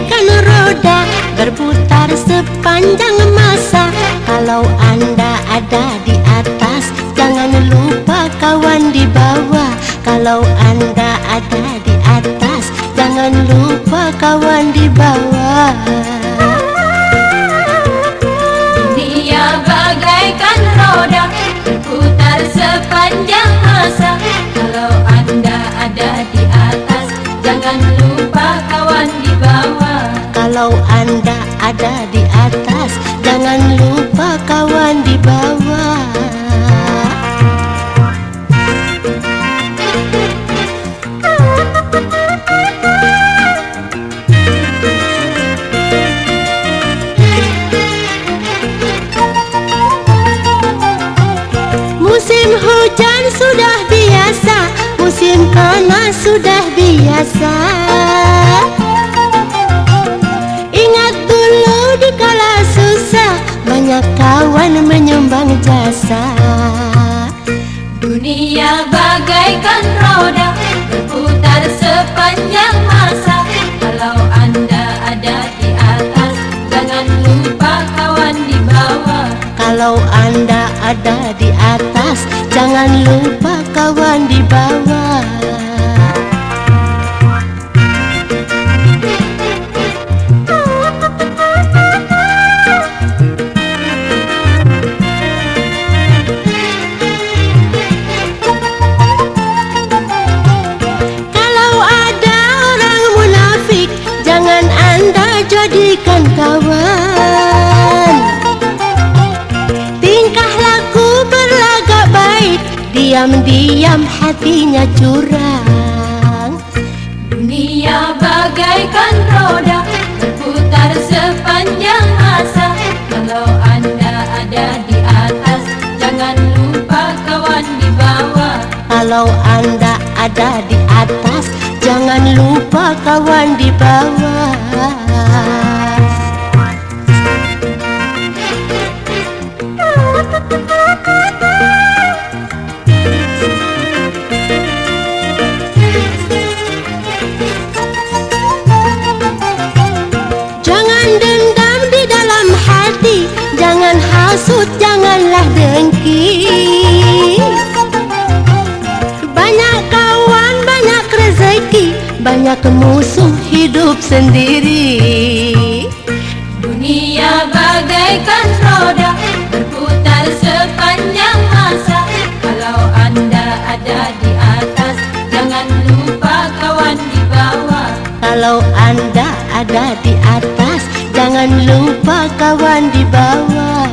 roda berputar sepanjang masa. Kalau anda ada di atas Jangan lupa kawan di bawah. Kalau anda ada di atas Jangan lupa kawan di bawah. Dunia bagaikan roda berputar sepanjang masa. Kalau anda ada di atas Jangan lupa Musim hujan sudah biasa Musim panas sudah biasa Kalau anda ada di atas Jangan lupa kawan di bawah. Ada orang munafik Jangan anda jadikan kawan Diam-diam hatinya curang. Dunia bagaikan roda berputar sepanjang masa. Kalau anda ada di atas Jangan lupa kawan di bawah. Kalau anda ada di atas Jangan lupa kawan di bawah Banyak musuh hidup sendiri. Dunia bagaikan roda berputar sepanjang masa. Kalau anda ada di atas Jangan lupa kawan di bawah. Kalau anda ada di atas Jangan lupa kawan di bawah